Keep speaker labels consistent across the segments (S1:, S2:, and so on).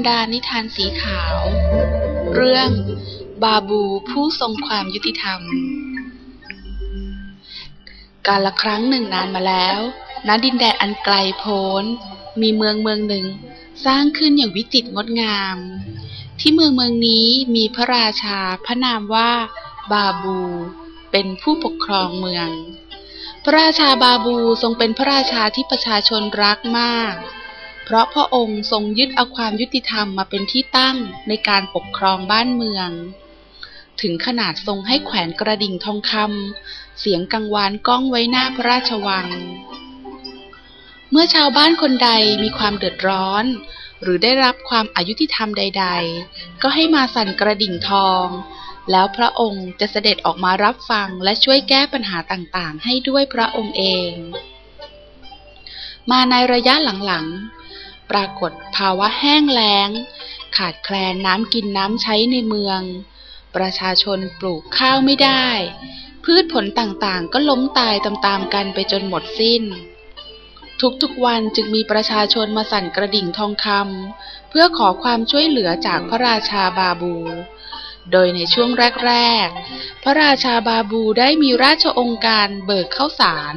S1: รดานิทานสีขาว เรื่อง บาบูผู้ทรงความยุติธรรม การละครั้งหนึ่งนานมาแล้วณดินแดนอันไกลโพ้น มีเมืองเมืองหนึ่งสร้างขึ้นอย่างวิจิตรงดงาม ที่เมืองเมืองนี้มีพระราชาพระนามว่า บาบู เป็นผู้ปกครองเมือง พระราชาบาบูทรงเป็นพระราชาที่ประชาชนรักมาก เพราะพระองค์ทรงยึดเอาความยุติธรรมมาเป็นที่ตั้งในการปกครองบ้านเมือง ถึงขนาดทรงให้แขวนกระดิ่งทองคำเสียงกังวานก้องไว้หน้าพระราชวัง เมื่อชาวบ้านคนใดมีความเดือดร้อน หรือได้รับความอายุติธรรมใด ๆ ก็ให้มาสั่นกระดิ่งทอง แล้วพระองค์จะเสด็จออกมารับฟังและช่วยแก้ปัญหาต่างๆ ให้ด้วยพระองค์เอง มาในระยะหลังๆ ปรากฏภาวะแห้งแล้ง ขาดแคลนน้ำกินน้ำใช้ในเมือง ประชาชนปลูกข้าวไม่ได้ พืชผลต่างๆ ก็ล้มตายตามๆกันไปจนหมดสิ้น ทุกๆวันจึงมีประชาชนมาสั่นกระดิ่งทองคำเพื่อขอความช่วยเหลือจากพระราชาบาบู โดยในช่วงแรก ๆ พระราชาบาบูได้มีราชองค์การเบิกข้าวสาร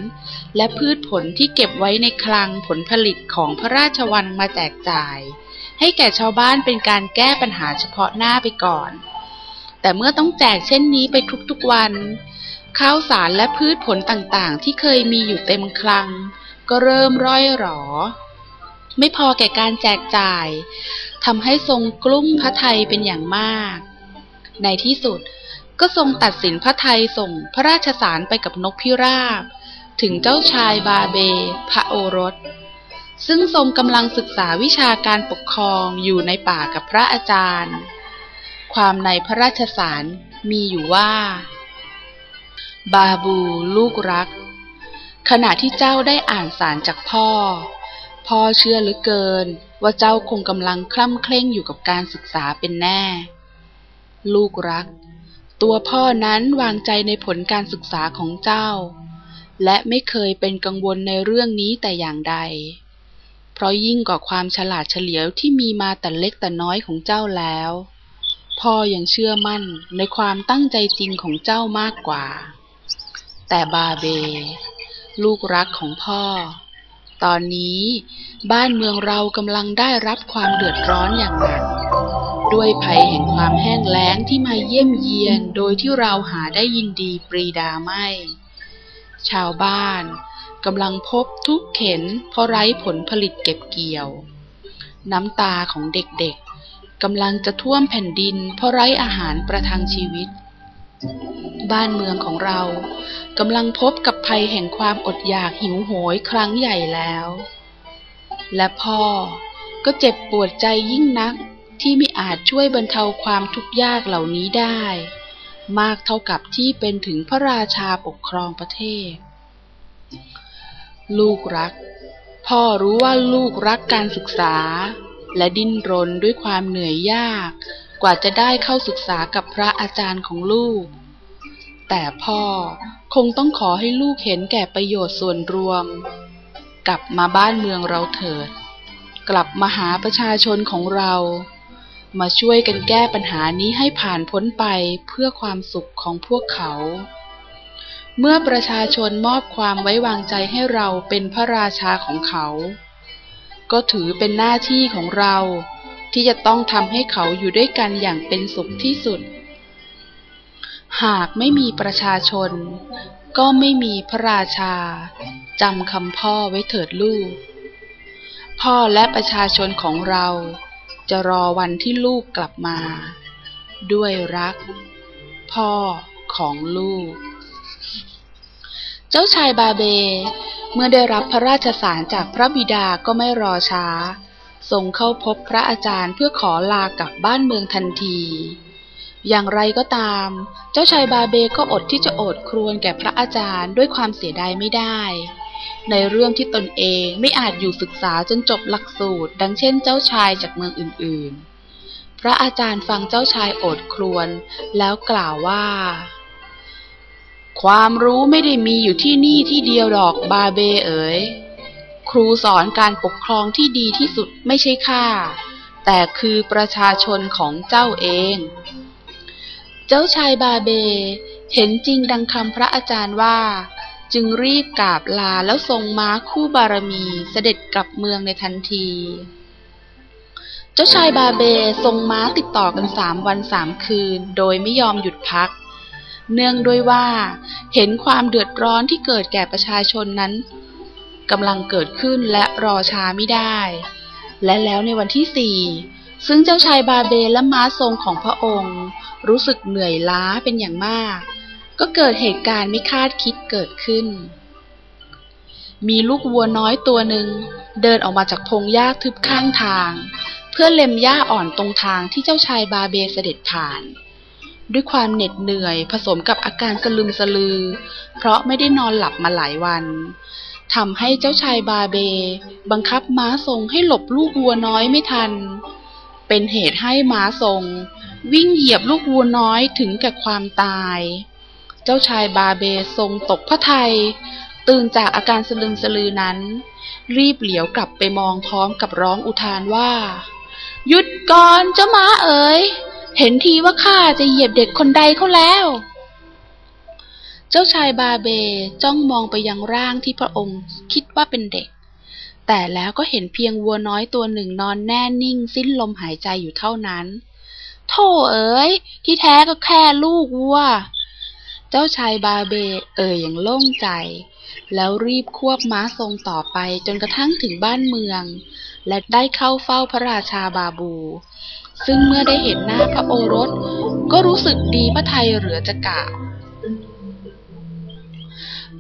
S1: และพืชผลที่เก็บไว้ในคลังผลผลิตของพระราชวังมาแจกจ่าย ให้แก่ชาวบ้านเป็นการแก้ปัญหาเฉพาะหน้าไปก่อน แต่เมื่อต้องแจกเช่นนี้ไปทุกๆวัน ข้าวสารและพืชผลต่างๆ ที่เคยมีอยู่เต็มคลัง ก็เริ่มร่อยหรอ ไม่พอแก่การแจกจ่ายทำให้ทรงกลุ้มพระไทยเป็นอย่างมาก ในที่สุดก็ทรงตัดสินพระไทยส่งพระราชสารไปกับนกพิราบ ถึงเจ้าชายบาเบ พระโอรส ซึ่งทรงกำลังศึกษาวิชาการปกครองอยู่ในป่ากับพระอาจารย์ ความในพระราชสารมีอยู่ว่า บาบูลูกรัก ขณะที่เจ้าได้อ่านสารจากพ่อ พ่อเชื่อเหลือเกินว่าเจ้าคงกำลังคล่ำเคร่งอยู่กับการศึกษาเป็นแน่ ลูกรัก ตัวพ่อนั้นวางใจในผลการศึกษาของเจ้า และไม่เคยเป็นกังวลในเรื่องนี้แต่อย่างใด เพราะยิ่งกว่าความฉลาดเฉลียวที่มีมาแต่เล็กแต่น้อยของเจ้าแล้ว พ่อยังเชื่อมั่นในความตั้งใจจริงของเจ้ามากกว่า แต่บาเบ ลูกรักของพ่อ ตอนนี้บ้านเมืองเรากำลังได้รับความเดือดร้อนอย่างหนักด้วยภัยแห่งความแห้งแล้งที่มาเยี่ยมเยียนโดยที่เราหาได้ยินดีปรีดาไม่ ชาวบ้านกำลังพบทุกเข็นเพราะไร้ผลผลิตเก็บเกี่ยว น้ำตาของเด็กๆกำลังจะท่วมแผ่นดินเพราะไร้อาหารประทังชีวิต บ้านเมืองของเรากำลังพบกับภัยแห่งความอดอยากหิวโหยครั้งใหญ่แล้ว และพ่อก็เจ็บปวดใจยิ่งนักที่ไม่อาจช่วยบรรเทาความทุกข์ยากเหล่านี้ได้ มากเท่ากับที่เป็นถึงพระราชาปกครองประเทศ ลูกรัก พ่อรู้ว่าลูกรักการศึกษา และดิ้นรนด้วยความเหนื่อยยาก กว่าจะได้เข้าศึกษากับพระอาจารย์ของลูก แต่พ่อคงต้องขอให้ลูกเห็นแก่ประโยชน์ส่วนรวม กลับมาบ้านเมืองเราเถิด กลับมาหาประชาชนของเรา มาช่วยกันแก้ปัญหานี้ให้ผ่านพ้นไปเพื่อความสุขของพวกเขา เมื่อประชาชนมอบความไว้วางใจให้เราเป็นพระราชาของเขา ก็ถือเป็นหน้าที่ของเรา ที่จะต้องทำให้เขาอยู่ด้วยกันอย่างเป็นสุขที่สุด หากไม่มีประชาชน ก็ไม่มีพระราชาจำคำพ่อไว้เถิดลูก พ่อและประชาชนของเรา จะรอวันที่ลูกกลับมา ด้วยรัก พ่อของลูก เจ้าชายบาเบ เมื่อได้รับพระราชสารจากพระบิดาก็ไม่รอช้าส่งเข้าพบพระอาจารย์เพื่อขอลากลับบ้านเมืองทันที อย่างไรก็ตาม เจ้าชายบาเบก็อดที่จะอดครวญแก่พระอาจารย์ด้วยความเสียดายไม่ได้ ในเรื่องที่ตนเองไม่อาจอยู่ศึกษาจนจบหลักสูตร ดังเช่นเจ้าชายจากเมืองอื่น ๆ พระอาจารย์ฟังเจ้าชายโอดครวญแล้วกล่าวว่า ความรู้ไม่ได้มีอยู่ที่นี่ที่เดียวดอกบาเบเอ๋ยครูสอนการปกครองที่ดีที่สุดไม่ใช่ข้าแต่คือประชาชนของเจ้าเอง เจ้าชายบาเบ เห็นจริงดังคำพระอาจารย์ว่า จึงรีบกราบลาแล้วทรงม้าคู่บารมีเสด็จกลับเมืองในทันที เจ้าชายบาเบทรงม้าติดต่อกันสามวันสามคืน โดยไม่ยอมหยุดพัก เนื่องด้วยว่าเห็นความเดือดร้อนที่เกิดแก่ประชาชนนั้นกำลังเกิดขึ้นและรอช้าไม่ได้ และแล้วในวันที่สี่ซึ่งเจ้าชายบาเบและม้าทรงของพระองค์ รู้สึกเหนื่อยล้าเป็นอย่างมาก ก็เกิดเหตุการณ์ไม่คาดคิดเกิดขึ้น มีลูกวัวน้อยตัวหนึ่งเดินออกมาจากพงหญ้าทึบข้างทาง เพื่อเล็มหญ้าอ่อนตรงทางที่เจ้าชายบาเบเสด็จผ่าน ด้วยความเหน็ดเหนื่อยผสมกับอาการสลึมสลือ เพราะไม่ได้นอนหลับมาหลายวันทำให้เจ้าชายบาเบ บังคับม้าทรงให้หลบลูกวัวน้อยไม่ทัน เป็นเหตุให้ม้าทรง วิ่งเหยียบลูกวัวน้อยถึงแก่ความตาย เจ้าชายบาเบทรงตกพระทยัยตื่นจากอาการสลึมสลือนั้น รีบเหลียวกลับไปมองพร้อมกับร้องอุทานว่า หยุดก่อนเจ้าม้าเอ๋ย เห็นทีว่าข้าจะเหยียบเด็กคนใดเขาแล้ว เจ้าชายบาเบจ้องมองไปยังร่างที่พระองค์คิดว่าเป็นเด็ก แต่แล้วก็เห็นเพียงวัวน้อยตัวหนึ่งนอนแน่นิ่งสิ้นลมหายใจอยู่เท่านั้นโธ่เอ๋ยที่แท้ก็แค่ลูกวัว เจ้าชายบาเบเอ่ยอย่างโล่งใจ แล้วรีบควบม้าทรงต่อไปจนกระทั่งถึงบ้านเมือง และได้เข้าเฝ้าพระราชาบาบู ซึ่งเมื่อได้เห็นหน้าพระโอรส ก็รู้สึกดีพระทัยเหลือจะกล่าว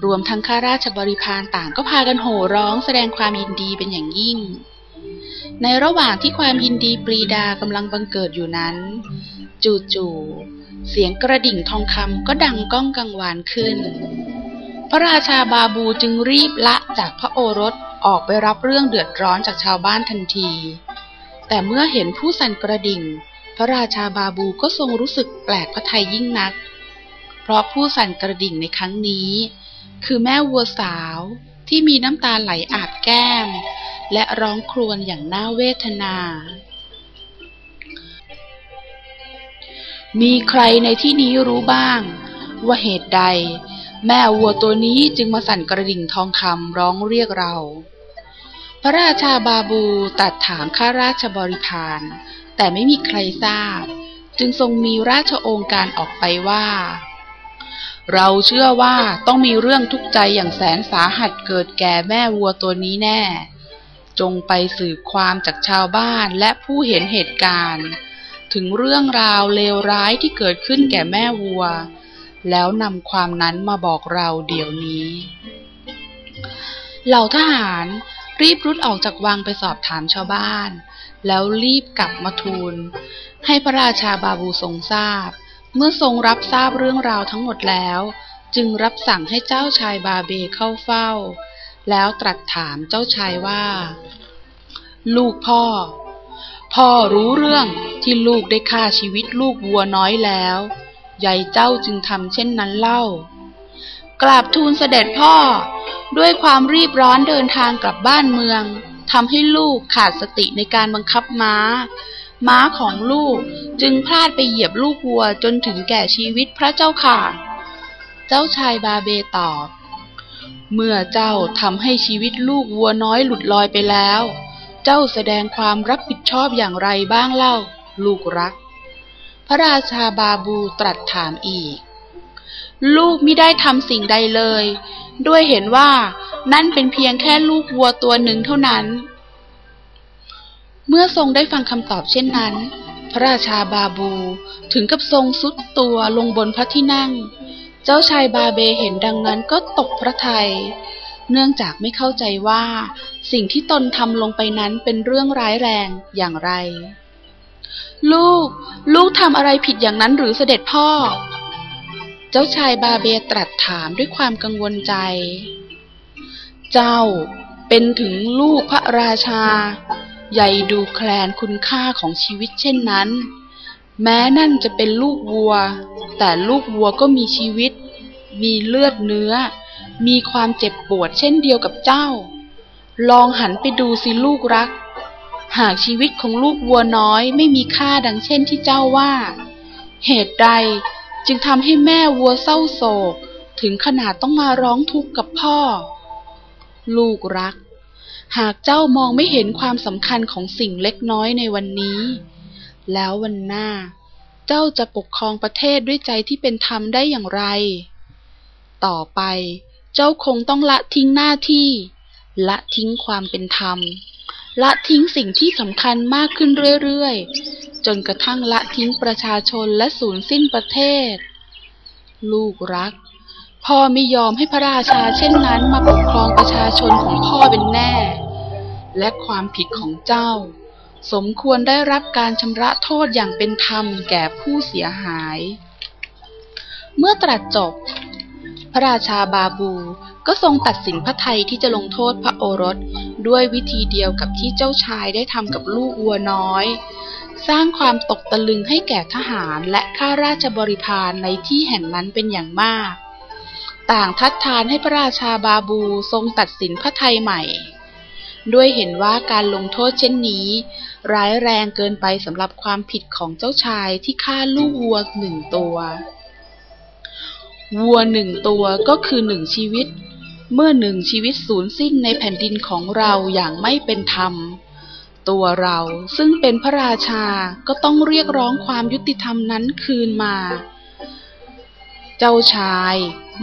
S1: รวมทั้งข้าราชบริพารต่างก็พากันโห่ร้องแสดงความยินดีเป็นอย่างยิ่ง ในระหว่างที่ความยินดีปรีดากำลังบังเกิดอยู่นั้น จู่ๆ เสียงกระดิ่งทองคำก็ดังก้องกังวานขึ้น พระราชาบาบูจึงรีบละจากพระโอรสออกไปรับเรื่องเดือดร้อนจากชาวบ้านทันที แต่เมื่อเห็นผู้สั่นกระดิ่ง พระราชาบาบูก็ทรงรู้สึกแปลกพระทัยยิ่งนัก เพราะผู้สั่นกระดิ่งในครั้งนี้ คือแม่วัวสาวที่มีน้ำตาไหลอาบแก้ม และร้องครวญอย่างน่าเวทนา มีใครในที่นี้รู้บ้าง ว่าเหตุใด แม่วัวตัวนี้จึงมาสั่นกระดิ่งทองคำร้องเรียกเรา พระราชาบาบูตัดถามข้าราชบริพาร แต่ไม่มีใครทราบ จึงทรงมีราชองค์การออกไปว่า เราเชื่อว่าต้องมีเรื่องทุกข์ใจอย่างแสนสาหัสเกิดแก่แม่วัวตัวนี้แน่ จงไปสืบความจากชาวบ้านและผู้เห็นเหตุการณ์ ถึงเรื่องราวเลวร้ายที่เกิดขึ้นแก่แม่วัว แล้วนำความนั้นมาบอกเราเดี๋ยวนี้ เหล่าทหารรีบรุดออกจากวังไปสอบถามชาวบ้าน แล้วรีบกลับมาทูล ให้พระราชาบาบูทรงทราบ เมื่อทรงรับทราบเรื่องราวทั้งหมดแล้ว จึงรับสั่งให้เจ้าชายบาเบเข้าเฝ้า แล้วตรัสถามเจ้าชายว่า ลูกพ่อ พ่อรู้เรื่องที่ลูกได้ฆ่าชีวิตลูกวัวน้อยแล้วใหญ่เจ้าจึงทำเช่นนั้นเล่า กราบทูลเสด็จพ่อ ด้วยความรีบร้อนเดินทางกลับบ้านเมืองทำให้ลูกขาดสติในการบังคับม้า ม้าของลูกจึงพลาดไปเหยียบลูกวัวจนถึงแก่ชีวิตพระเจ้าค่ะ เจ้าชายบาเบตอบ เมื่อเจ้าทำให้ชีวิตลูกวัวน้อยหลุดลอยไปแล้ว เจ้าแสดงความรับผิด ชอบอย่างไรบ้างเล่า ลูกรัก พระราชาบาบูตรัสถามอีก ลูกไม่ได้ทำสิ่งใดเลย ด้วยเห็นว่านั่นเป็นเพียงแค่ลูกวัวตัวหนึ่งเท่านั้น เมื่อทรงได้ฟังคำตอบเช่นนั้น พระราชาบาบูถึงกับทรงสุดตัวลงบนพระที่นั่ง เจ้าชายบาเบเห็นดังนั้นก็ตกพระทยัยเนื่องจากไม่เข้าใจว่า สิ่งที่ตนทำลงไปนั้นเป็นเรื่องร้ายแรงอย่างไร ลูก ลูกทำอะไรผิดอย่างนั้นหรือเสด็จพ่อ เจ้าชายบาเบตรัสถามด้วยความกังวลใจ เจ้าเป็นถึงลูกพระราชา ใหญ่ดูแคลนคุณค่าของชีวิตเช่นนั้น แม้นั่นจะเป็นลูกวัว แต่ลูกวัวก็มีชีวิต มีเลือดเนื้อ มีความเจ็บปวดเช่นเดียวกับเจ้า ลองหันไปดูสิลูกรัก หากชีวิตของลูกวัวน้อยไม่มีค่าดังเช่นที่เจ้าว่า เหตุใดจึงทำให้แม่วัวเศร้าโศก ถึงขนาดต้องมาร้องทุกข์กับพ่อ ลูกรัก หากเจ้ามองไม่เห็นความสำคัญของสิ่งเล็กน้อยในวันนี้ แล้ววันหน้า เจ้าจะปกครองประเทศด้วยใจที่เป็นธรรมได้อย่างไร ต่อไป เจ้าคงต้องละทิ้งหน้าที่ ละทิ้งความเป็นธรรม ละทิ้งสิ่งที่สำคัญมากขึ้นเรื่อยๆ จนกระทั่งละทิ้งประชาชนและสูญสิ้นประเทศ ลูกรัก พ่อไม่ยอมให้พระราชาเช่นนั้นมาปกครองประชาชนของพ่อเป็นแน่ และความผิดของเจ้า สมควรได้รับการชำระโทษอย่างเป็นธรรมแก่ผู้เสียหาย เมื่อตรัสจบ พระราชาบาบู ก็ทรงตัดสินพระไทยที่จะลงโทษพระโอรส ด้วยวิธีเดียวกับที่เจ้าชายได้ทำกับลูกวัวน้อย สร้างความตกตะลึงให้แก่ทหารและข้าราชบริพารในที่แห่งนั้นเป็นอย่างมาก ต่างทัดทานให้พระราชาบาบูทรงตัดสินพระไทยใหม่ ด้วยเห็นว่าการลงโทษเช่นนี้ ร้ายแรงเกินไปสำหรับความผิดของเจ้าชายที่ฆ่าลูกวัวหนึ่งตัววัวหนึ่งตัวก็คือหนึ่งชีวิต เมื่อหนึ่งชีวิตสูญสิ้นในแผ่นดินของเราอย่างไม่เป็นธรรม ตัวเราซึ่งเป็นพระราชาก็ต้องเรียกร้องความยุติธรรมนั้นคืนมา เจ้าชาย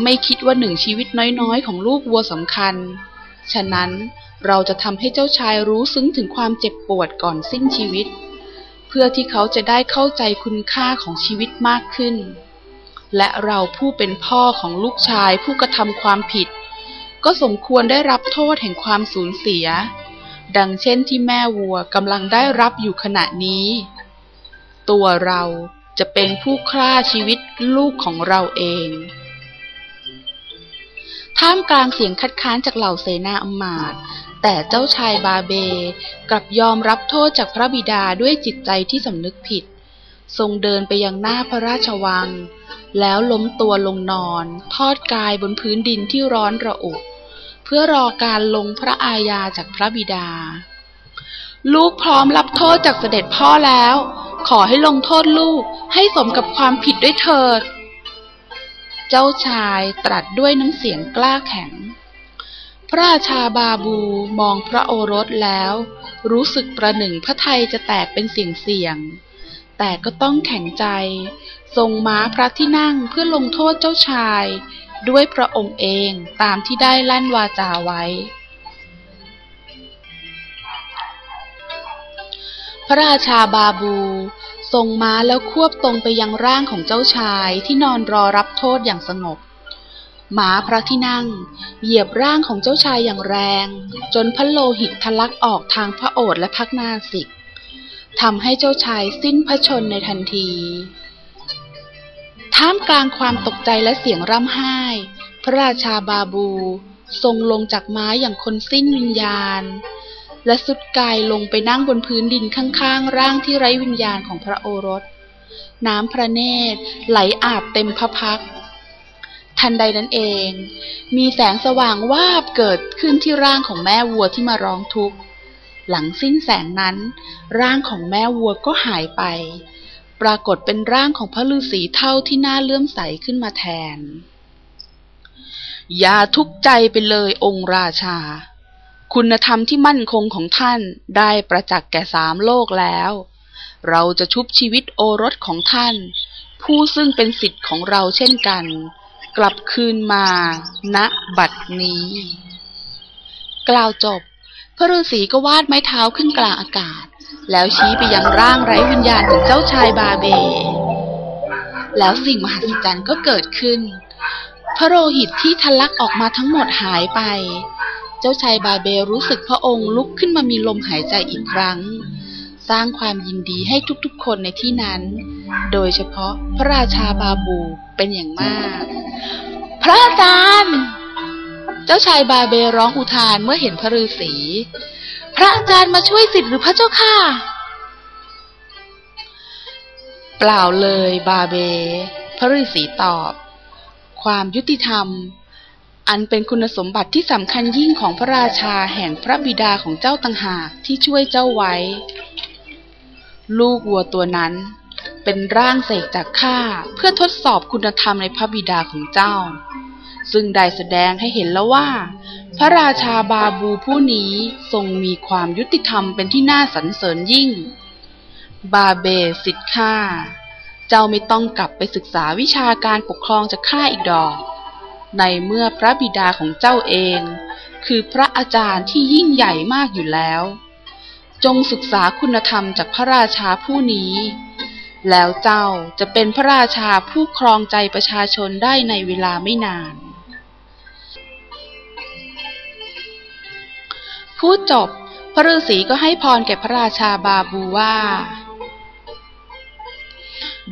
S1: ไม่คิดว่าหนึ่งชีวิตน้อยๆ ของลูกวัวสำคัญ ฉะนั้นเราจะทำให้เจ้าชายรู้ซึ้งถึงความเจ็บปวดก่อนสิ้นชีวิต เพื่อที่เขาจะได้เข้าใจคุณค่าของชีวิตมากขึ้น และเราผู้เป็นพ่อของลูกชายผู้กระทำความผิด ก็สมควรได้รับโทษแห่งความสูญเสีย ดังเช่นที่แม่วัวกำลังได้รับอยู่ขณะนี้ ตัวเราจะเป็นผู้ฆ่าชีวิตลูกของเราเอง ท่ามกลางเสียงคัดค้านจากเหล่าเสนาอมาตย์แต่เจ้าชายบาเบกลับยอมรับโทษจากพระบิดาด้วยจิตใจที่สำนึกผิด ทรงเดินไปยังหน้าพระราชวัง แล้วล้มตัวลงนอน ทอดกายบนพื้นดินที่ร้อนระอุ พื่อรอการลงพระอาญาจากพระบิดา ลูกพร้อมรับโทษจากเสด็จพ่อแล้ว ขอให้ลงโทษลูกให้สมกับความผิดด้วยเถิด เจ้าชายตรัสด้วยน้ำเสียงกล้าแข็ง พระราชาบาบูมองพระโอรสแล้ว รู้สึกประหนึ่งพระไทยจะแตกเป็นเสียงเสียงแต่ก็ต้องแข็งใจ ทรงม้าพระที่นั่งเพื่อลงโทษเจ้าชาย ด้วยพระองค์เองตามที่ได้ลั่นวาจาไว้ พระราชาบาบูทรงม้าแล้วควบตรงไปยังร่างของเจ้าชายที่นอนรอรับโทษอย่างสงบหมาพระที่นั่ง เหยียบร่างของเจ้าชายอย่างแรง จนพระโลหิตทะลักออกทางพระโอษฐ์และพักนาสิกทำให้เจ้าชายสิ้นพระชนในทันที ท่ามกลางความตกใจและเสียงร่ำไห้ พระราชาบาบู ทรงลงจากม้าอย่างคนสิ้นวิญญาณ และสุดกายลงไปนั่งบนพื้นดินข้างๆ ร่างที่ไร้วิญญาณของพระโอรส น้ำพระเนตรไหลอาบเต็มพระพัก ทันใดนั้นเอง มีแสงสว่างวาบเกิดขึ้นที่ร่างของแม่วัวที่มาร้องทุกข์หลังสิ้นแสงนั้น ร่างของแม่วัวก็หายไป ปรากฏเป็นร่างของพระฤาษีเท่าที่น่าเลื่อมใสขึ้นมาแทน อย่าทุกข์ใจไปเลยองค์ราชา คุณธรรมที่มั่นคงของท่านได้ประจักษ์แก่สามโลกแล้ว เราจะชุบชีวิตโอรสของท่าน ผู้ซึ่งเป็นสิทธิ์ของเราเช่นกัน กลับคืนมาณบัดนี้ กล่าวจบ พระฤาษีก็วาดไม้เท้าขึ้นกลางอากาศ แล้วชี้ไปยังร่างไร้วิญญาณของเจ้าชายบาเบ แล้วสิ่งมหัศจรรย์ก็เกิดขึ้น พระโลหิตที่ทะลักออกมาทั้งหมดหายไป เจ้าชายบาเบรู้สึกพระองค์ลุกขึ้นมามีลมหายใจอีกครั้ง สร้างความยินดีให้ทุกๆคนในที่นั้น โดยเฉพาะพระราชาบาบูเป็นอย่างมาก พระอาจารย์ เจ้าชายบาเบร้องอุทานเมื่อเห็นพระฤาษี ระอาจารย์มาช่วยสิทธิ์หรือพระเจ้าค่ะ เปล่าเลยบาเบ พระฤาษีตอบ ความยุติธรรม อันเป็นคุณสมบัติที่สำคัญยิ่งของพระราชาแห่งพระบิดาของเจ้าต่างหากที่ช่วยเจ้าไว้ ลูกวัวตัวนั้นเป็นร่างเสกจากข้าเพื่อทดสอบคุณธรรมในพระบิดาของเจ้า ซึ่งได้แสดงให้เห็นแล้วว่า พระราชาบาบูผู้นี้ทรงมีความยุติธรรมเป็นที่น่าสรรเสริญยิ่ง บาเบสิทธข้าเจ้าไม่ต้องกลับไปศึกษาวิชาการปกครองจากข้าอีกดอก ในเมื่อพระบิดาของเจ้าเอง คือพระอาจารย์ที่ยิ่งใหญ่มากอยู่แล้ว จงศึกษาคุณธรรมจากพระราชาผู้นี้แล้วเจ้าจะเป็นพระราชาผู้ครองใจประชาชนได้ในเวลาไม่นาน พูดจบ พระฤาษีก็ให้พรแก่พระราชาบาบูว่า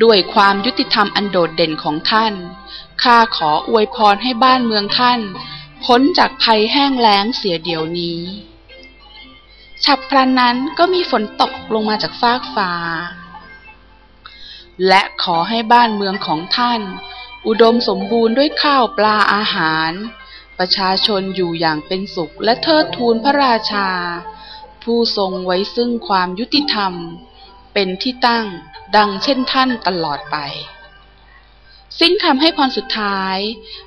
S1: ด้วยความยุติธรรมอันโดดเด่นของท่าน ข้าขออวยพรให้บ้านเมืองท่าน พ้นจากภัยแห้งแล้งเสียเดี๋ยวนี้ ฉับพลันนั้นก็มีฝนตกลงมาจากฟากฟ้า และขอให้บ้านเมืองของท่าน อุดมสมบูรณ์ด้วยข้าวปลาอาหาร ประชาชนอยู่อย่างเป็นสุขและเทิดทูนพระราชา ผู้ทรงไว้ซึ่งความยุติธรรม เป็นที่ตั้งดังเช่นท่านตลอดไปสิ้นคำให้พรสุดท้าย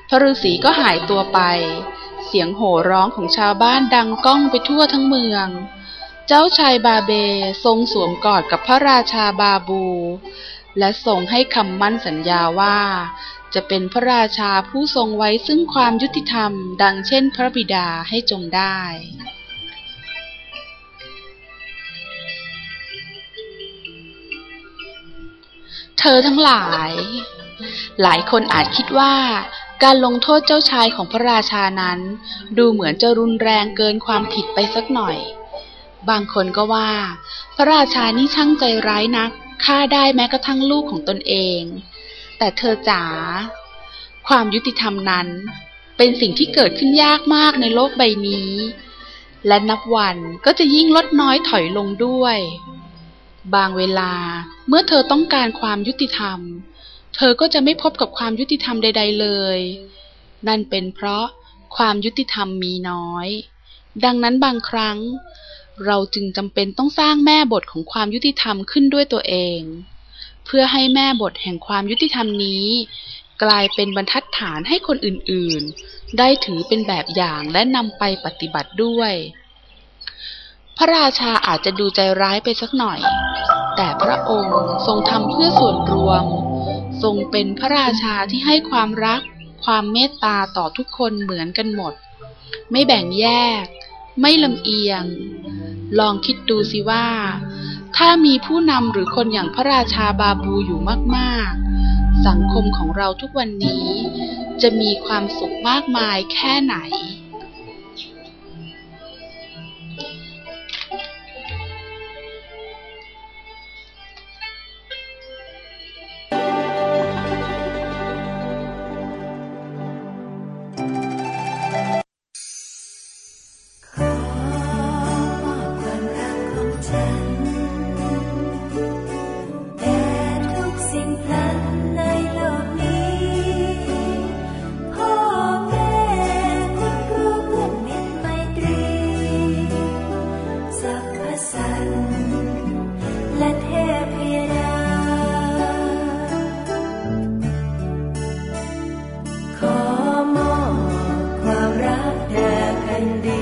S1: พระฤาษีก็หายตัวไป เสียงโห่ร้องของชาวบ้านดังก้องไปทั่วทั้งเมือง เจ้าชายบาเบทรงสวมกอดกับพระราชาบาบู และทรงให้คำมั่นสัญญาว่า จะเป็นพระราชาผู้ทรงไว้ซึ่งความยุติธรรม ดังเช่นพระบิดาให้จงได้เธอทั้งหลาย หลายคนอาจคิดว่าการลงโทษเจ้าชายของพระราชานั้น ดูเหมือนจะรุนแรงเกินความผิดไปสักหน่อย บางคนก็ว่า พระราชานี่ช่างใจร้ายนักฆ่าได้แม้กระทั่งลูกของตนเอง แต่เธอจ๋าความยุติธรรมนั้นเป็นสิ่งที่เกิดขึ้นยากมากในโลกใบนี้ และนับวันก็จะยิ่งลดน้อยถอยลงด้วย บางเวลาเมื่อเธอต้องการความยุติธรรม เธอก็จะไม่พบกับความยุติธรรมใด ๆเลย นั่นเป็นเพราะความยุติธรรมมีน้อย ดังนั้นบางครั้ง เราจึงจำเป็นต้องสร้างแม่บทของความยุติธรรมขึ้นด้วยตัวเอง เพื่อให้แม่บทแห่งความยุติธรรมนี้ กลายเป็นบรรทัดฐานให้คนอื่นๆ ได้ถือเป็นแบบอย่างและนำไปปฏิบัติด้วย พระราชาอาจจะดูใจร้ายไปสักหน่อย แต่พระองค์ทรงทำเพื่อส่วนรวม ทรงเป็นพระราชาที่ให้ความรัก ความเมตตาต่อทุกคนเหมือนกันหมด ไม่แบ่งแยก ไม่ลำเอียง ลองคิดดูสิว่า ถ้ามีผู้นำหรือคนอย่างพระราชาบาบูอยู่มากๆ สังคมของเราทุกวันนี้จะมีความสุขมากมายแค่ไหน
S2: นดิ